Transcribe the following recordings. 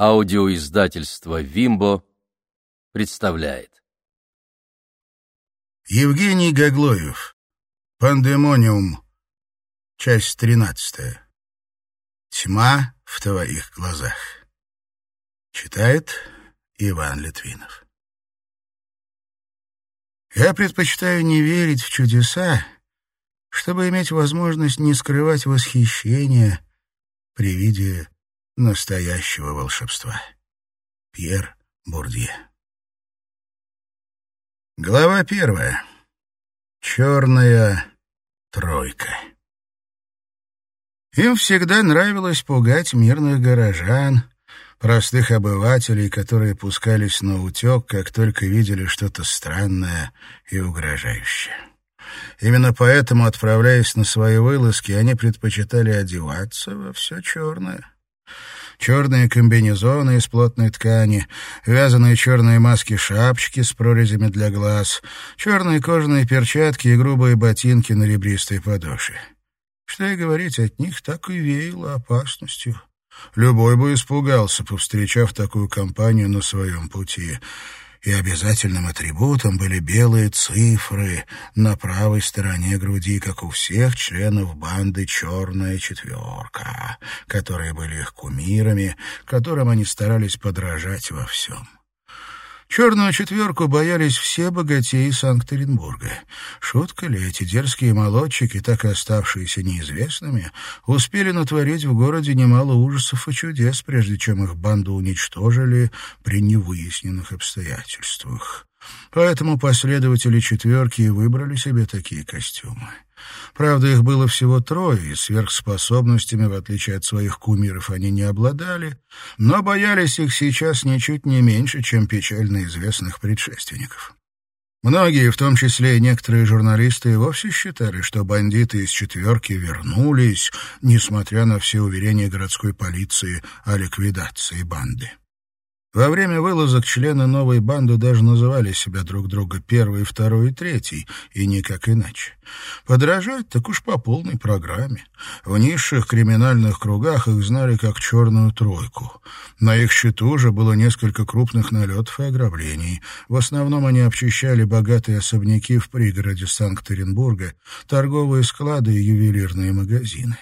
Аудиоиздательство «Вимбо» представляет. Евгений Гаглоев. Пандемониум. Часть тринадцатая. Тьма в твоих глазах. Читает Иван Литвинов. Я предпочитаю не верить в чудеса, чтобы иметь возможность не скрывать восхищения при виде настоящего волшебства. Пьер Бурдье. Глава первая. Черная тройка. Им всегда нравилось пугать мирных горожан, простых обывателей, которые пускались на утек, как только видели что-то странное и угрожающее. Именно поэтому, отправляясь на свои вылазки, они предпочитали одеваться во все черное — черные комбинезоны из плотной ткани, вязаные черные маски-шапочки с прорезями для глаз, черные кожаные перчатки и грубые ботинки на ребристой подошве. Что и говорить, от них так и веяло опасностью. Любой бы испугался, повстречав такую компанию на своем пути и обязательным атрибутом были белые цифры на правой стороне груди, как у всех членов банды «Черная четверка», которые были их кумирами, которым они старались подражать во всем. Черную четверку боялись все богатеи Санкт-Петербурга. Шутка ли, эти дерзкие молодчики, так и оставшиеся неизвестными, успели натворить в городе немало ужасов и чудес, прежде чем их банду уничтожили при невыясненных обстоятельствах. Поэтому последователи четверки и выбрали себе такие костюмы. Правда, их было всего трое, и сверхспособностями, в отличие от своих кумиров, они не обладали, но боялись их сейчас ничуть не меньше, чем печально известных предшественников. Многие, в том числе и некоторые журналисты, вовсе считали, что бандиты из «четверки» вернулись, несмотря на все уверения городской полиции о ликвидации банды. Во время вылазок члены новой банды даже называли себя друг друга первый, второй и третий, и никак иначе. Подражать так уж по полной программе. В низших криминальных кругах их знали как «черную тройку». На их счету же было несколько крупных налетов и ограблений. В основном они обчищали богатые особняки в пригороде Санкт-Петербурга, торговые склады и ювелирные магазины.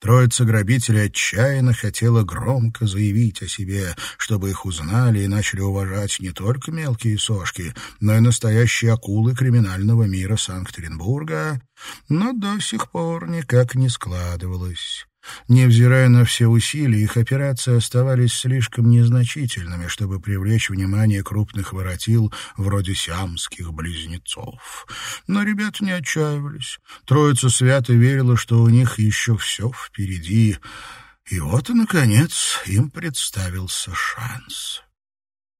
Троица грабителей отчаянно хотела громко заявить о себе, чтобы их узнали и начали уважать не только мелкие сошки, но и настоящие акулы криминального мира Санкт-Петербурга, но до сих пор никак не складывалось. Невзирая на все усилия, их операции оставались слишком незначительными, чтобы привлечь внимание крупных воротил вроде сиамских близнецов. Но ребята не отчаивались. Троица свято верила, что у них еще все впереди. И вот, наконец, им представился шанс.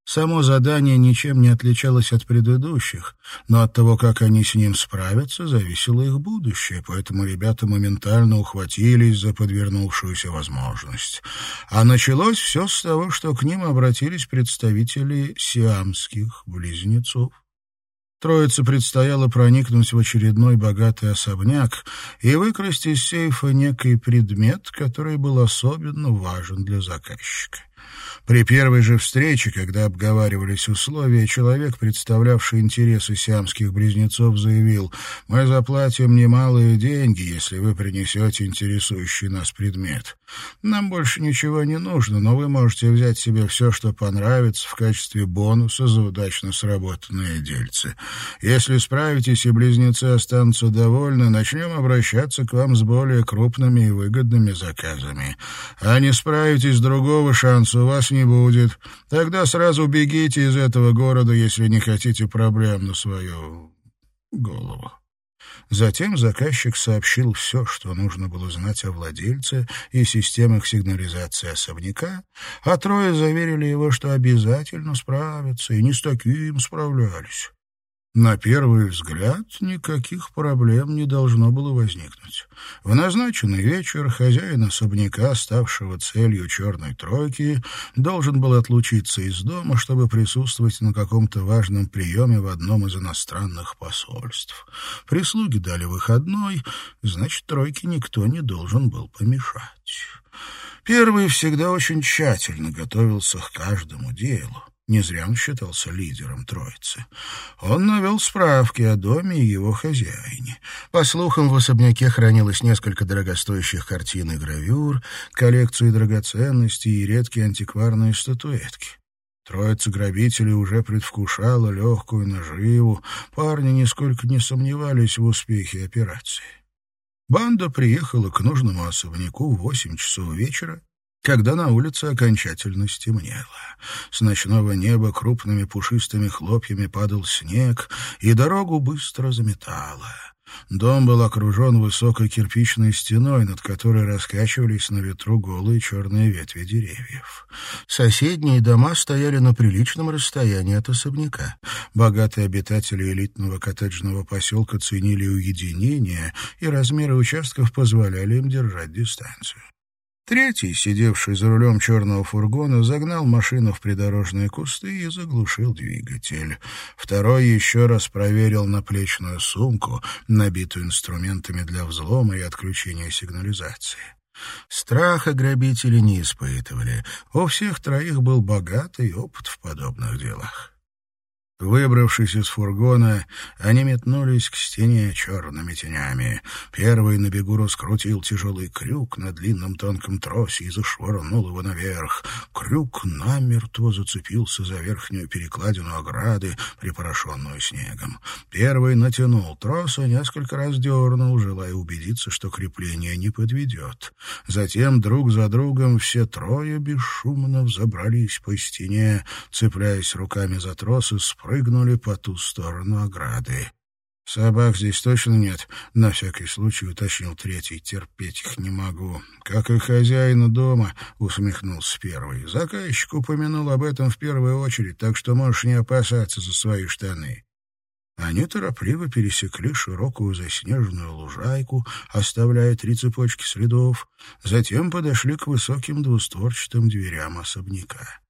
Само задание ничем не отличалось от предыдущих, но от того, как они с ним справятся, зависело их будущее, поэтому ребята моментально ухватились за подвернувшуюся возможность. А началось все с того, что к ним обратились представители сиамских близнецов. Троице предстояло проникнуть в очередной богатый особняк и выкрасть из сейфа некий предмет, который был особенно важен для заказчика. При первой же встрече, когда обговаривались условия, человек, представлявший интересы сиамских близнецов, заявил, «Мы заплатим немалые деньги, если вы принесете интересующий нас предмет. Нам больше ничего не нужно, но вы можете взять себе все, что понравится, в качестве бонуса за удачно сработанные дельцы. Если справитесь и близнецы останутся довольны, начнем обращаться к вам с более крупными и выгодными заказами. А не справитесь, другого шанса у вас не будет. Тогда сразу бегите из этого города, если не хотите проблем на свою голову. Затем заказчик сообщил все, что нужно было знать о владельце и системах сигнализации особняка, а трое заверили его, что обязательно справятся, и не с таким справлялись. На первый взгляд никаких проблем не должно было возникнуть. В назначенный вечер хозяин особняка, ставшего целью черной тройки, должен был отлучиться из дома, чтобы присутствовать на каком-то важном приеме в одном из иностранных посольств. Прислуги дали выходной, значит, тройке никто не должен был помешать. Первый всегда очень тщательно готовился к каждому делу. Не зря он считался лидером троицы. Он навел справки о доме и его хозяине. По слухам, в особняке хранилось несколько дорогостоящих картин и гравюр, коллекцию драгоценностей и редкие антикварные статуэтки. Троица грабителей уже предвкушала легкую наживу. Парни нисколько не сомневались в успехе операции. Банда приехала к нужному особняку в восемь часов вечера когда на улице окончательно стемнело. С ночного неба крупными пушистыми хлопьями падал снег, и дорогу быстро заметало. Дом был окружен высокой кирпичной стеной, над которой раскачивались на ветру голые черные ветви деревьев. Соседние дома стояли на приличном расстоянии от особняка. Богатые обитатели элитного коттеджного поселка ценили уединение, и размеры участков позволяли им держать дистанцию. Третий, сидевший за рулем черного фургона, загнал машину в придорожные кусты и заглушил двигатель. Второй еще раз проверил наплечную сумку, набитую инструментами для взлома и отключения сигнализации. Страха грабители не испытывали. У всех троих был богатый опыт в подобных делах. Выбравшись из фургона, они метнулись к стене черными тенями. Первый на бегу раскрутил тяжелый крюк на длинном тонком тросе и зашвырнул его наверх. Крюк намертво зацепился за верхнюю перекладину ограды, припорошенную снегом. Первый натянул трос и несколько раз дернул, желая убедиться, что крепление не подведет. Затем друг за другом все трое бесшумно взобрались по стене, цепляясь руками за трос и прыгнули по ту сторону ограды. «Собак здесь точно нет?» — на всякий случай уточнил третий. «Терпеть их не могу». «Как и хозяина дома», — усмехнулся первый. «Заказчик упомянул об этом в первую очередь, так что можешь не опасаться за свои штаны». Они торопливо пересекли широкую заснеженную лужайку, оставляя три цепочки следов, затем подошли к высоким двустворчатым дверям особняка.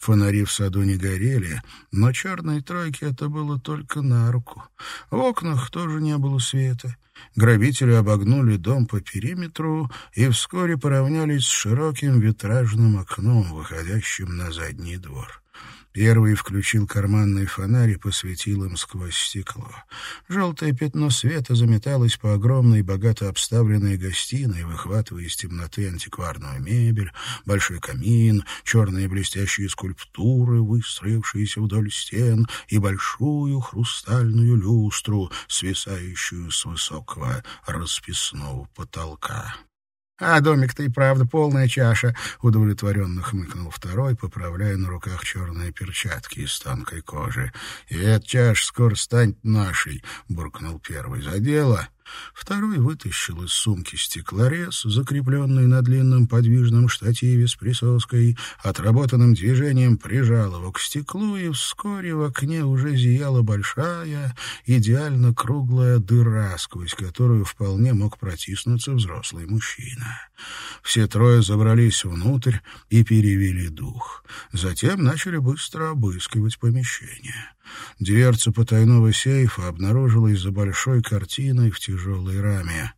Фонари в саду не горели, но черной тройке это было только на руку. В окнах тоже не было света. Грабители обогнули дом по периметру и вскоре поравнялись с широким витражным окном, выходящим на задний двор. Первый включил карманный фонарь и посветил им сквозь стекло. Желтое пятно света заметалось по огромной, богато обставленной гостиной, выхватывая из темноты антикварную мебель, большой камин, черные блестящие скульптуры, выстроившиеся вдоль стен, и большую хрустальную люстру, свисающую с высокого расписного потолка. «А домик-то и правда полная чаша», — удовлетворенно хмыкнул второй, поправляя на руках черные перчатки из тонкой кожи. «И эта чаша скоро станет нашей», — буркнул первый. «За дело». Второй вытащил из сумки стеклорез, закрепленный на длинном подвижном штативе с присоской, отработанным движением прижал его к стеклу, и вскоре в окне уже зияла большая, идеально круглая дыра, сквозь которую вполне мог протиснуться взрослый мужчина. Все трое забрались внутрь и перевели дух. Затем начали быстро обыскивать помещение. Дверца потайного сейфа обнаружилась за большой картиной в тяжелой раме.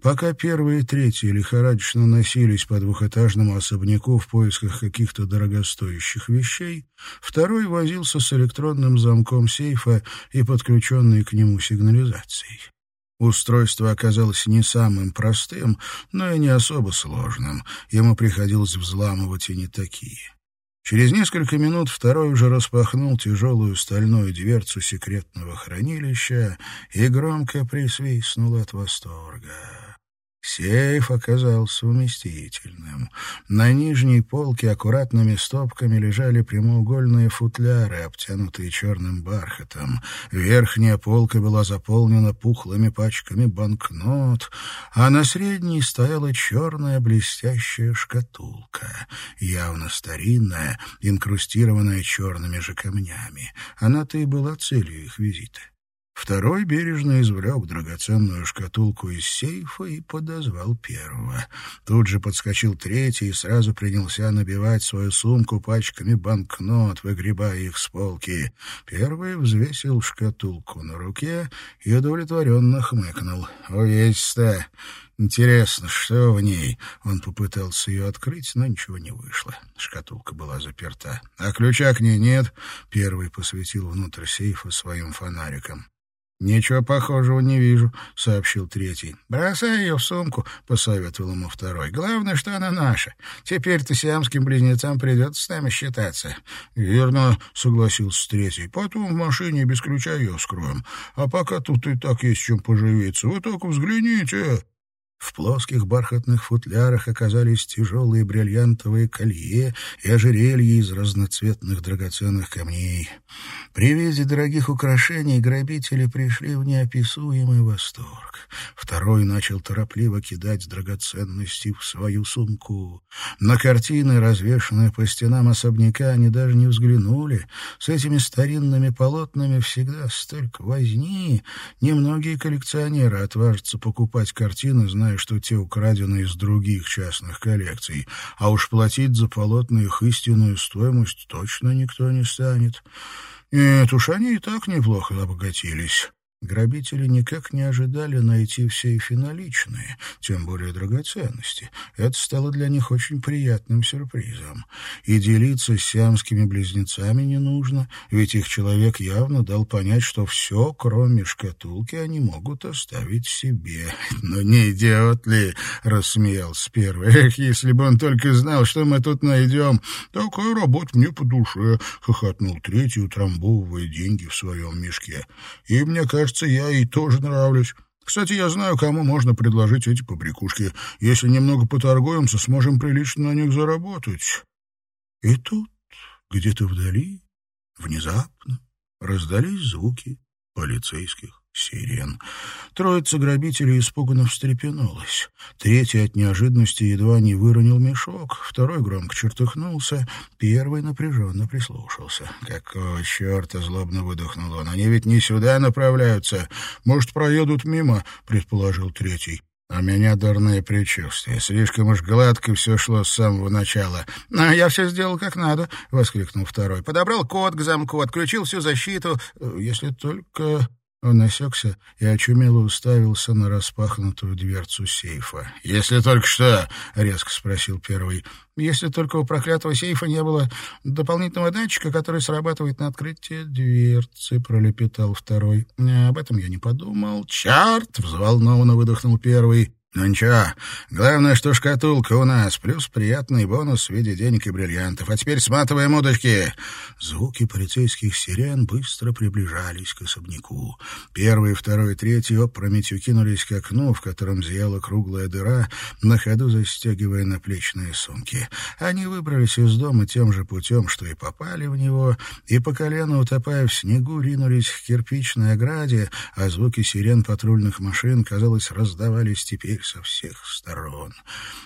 Пока первые и третьи лихорадочно носились по двухэтажному особняку в поисках каких-то дорогостоящих вещей, второй возился с электронным замком сейфа и подключенной к нему сигнализацией. Устройство оказалось не самым простым, но и не особо сложным. Ему приходилось взламывать и не такие. Через несколько минут второй уже распахнул тяжелую стальную дверцу секретного хранилища и громко присвистнул от восторга. Сейф оказался вместительным. На нижней полке аккуратными стопками лежали прямоугольные футляры, обтянутые черным бархатом. Верхняя полка была заполнена пухлыми пачками банкнот, а на средней стояла черная блестящая шкатулка, явно старинная, инкрустированная черными же камнями. Она-то и была целью их визита. Второй бережно извлек драгоценную шкатулку из сейфа и подозвал первого. Тут же подскочил третий и сразу принялся набивать свою сумку пачками банкнот, выгребая их с полки. Первый взвесил шкатулку на руке и удовлетворенно хмыкнул. «Увесисто! Интересно, что в ней? Он попытался ее открыть, но ничего не вышло. Шкатулка была заперта. А ключа к ней нет. Первый посветил внутрь сейфа своим фонариком. «Ничего похожего не вижу», — сообщил третий. «Бросай ее в сумку», — посоветовал ему второй. «Главное, что она наша. Теперь-то сиамским близнецам придется с нами считаться». «Верно», — согласился третий. «Потом в машине без ключа ее вскроем. А пока тут и так есть чем поживиться. Вы только взгляните». В плоских бархатных футлярах оказались тяжелые бриллиантовые колье и ожерелья из разноцветных драгоценных камней. При виде дорогих украшений грабители пришли в неописуемый восторг. Второй начал торопливо кидать драгоценности в свою сумку. На картины, развешанные по стенам особняка, они даже не взглянули. С этими старинными полотнами всегда столько возни. Немногие коллекционеры отважатся покупать картины, зная, зная, что те украдены из других частных коллекций, а уж платить за полотна их истинную стоимость точно никто не станет. Нет уж, они и так неплохо обогатились. Грабители никак не ожидали найти в сейфе наличные, тем более драгоценности. Это стало для них очень приятным сюрпризом. И делиться с сиамскими близнецами не нужно, ведь их человек явно дал понять, что все, кроме шкатулки, они могут оставить себе. «Ну не идиот ли?» — рассмеялся первый. «Эх, если бы он только знал, что мы тут найдем!» «Такая работа мне по душе!» — хохотнул третий, утрамбовывая деньги в своем мешке. «И мне кажется, кажется, я ей тоже нравлюсь. Кстати, я знаю, кому можно предложить эти побрякушки. Если немного поторгуемся, сможем прилично на них заработать. И тут, где-то вдали, внезапно, раздались звуки полицейских сирен. Троица грабителей испуганно встрепенулась. Третий от неожиданности едва не выронил мешок, второй громко чертыхнулся, первый напряженно прислушался. «Какого черта?» — злобно выдохнул он. «Они ведь не сюда направляются. Может, проедут мимо?» — предположил третий. «А меня дурные предчувствия. Слишком уж гладко все шло с самого начала». «А я все сделал как надо», — воскликнул второй. «Подобрал код к замку, отключил всю защиту. Если только...» Он осекся и очумело уставился на распахнутую дверцу сейфа. «Если только что?» — резко спросил первый. «Если только у проклятого сейфа не было дополнительного датчика, который срабатывает на открытие дверцы», — пролепетал второй. «Об этом я не подумал». «Черт!» — взволнованно выдохнул первый. «Ну ничего, главное, что шкатулка у нас, плюс приятный бонус в виде денег и бриллиантов. А теперь сматываем удочки!» Звуки полицейских сирен быстро приближались к особняку. Первый, второй и третий опрометью кинулись к окну, в котором зияла круглая дыра, на ходу застегивая наплечные сумки. Они выбрались из дома тем же путем, что и попали в него, и по колено, утопая в снегу, ринулись к кирпичной ограде, а звуки сирен патрульных машин, казалось, раздавались теперь со всех сторон.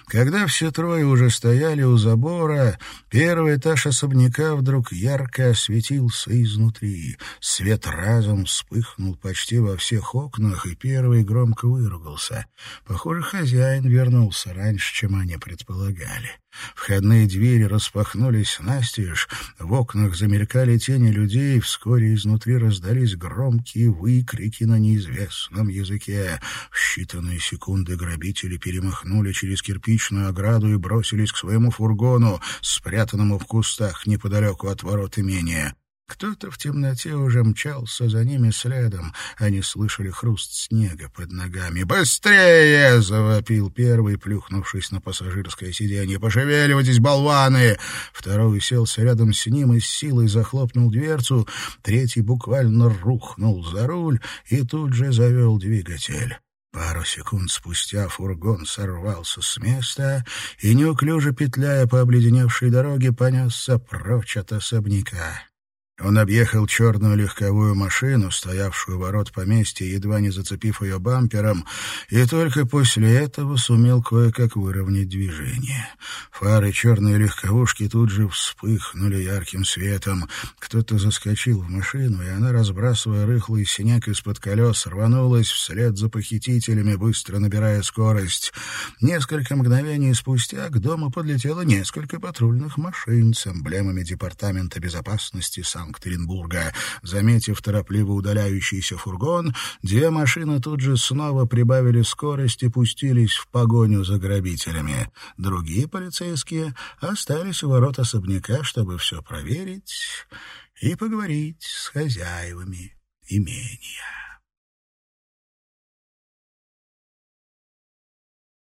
Когда все трое уже стояли у забора, первый этаж особняка вдруг ярко осветился изнутри. Свет разом вспыхнул почти во всех окнах, и первый громко выругался. Похоже, хозяин вернулся раньше, чем они предполагали. Входные двери распахнулись настежь, в окнах замелькали тени людей, вскоре изнутри раздались громкие выкрики на неизвестном языке. В считанные секунды грабители перемахнули через кирпичную ограду и бросились к своему фургону, спрятанному в кустах неподалеку от ворот имения. Кто-то в темноте уже мчался за ними следом. Они слышали хруст снега под ногами. «Быстрее!» — завопил первый, плюхнувшись на пассажирское сиденье. «Пошевеливайтесь, болваны!» Второй уселся рядом с ним и с силой захлопнул дверцу. Третий буквально рухнул за руль и тут же завел двигатель. Пару секунд спустя фургон сорвался с места и, неуклюже петляя по обледеневшей дороге, понесся прочь от особняка. Он объехал черную легковую машину, стоявшую у ворот поместья, едва не зацепив ее бампером, и только после этого сумел кое-как выровнять движение. Фары черной легковушки тут же вспыхнули ярким светом. Кто-то заскочил в машину, и она, разбрасывая рыхлый синяк из-под колес, рванулась вслед за похитителями, быстро набирая скорость. Несколько мгновений спустя к дому подлетело несколько патрульных машин с эмблемами Департамента безопасности сан Санкт-Петербурга. Заметив торопливо удаляющийся фургон, две машины тут же снова прибавили скорость и пустились в погоню за грабителями. Другие полицейские остались у ворот особняка, чтобы все проверить и поговорить с хозяевами имения.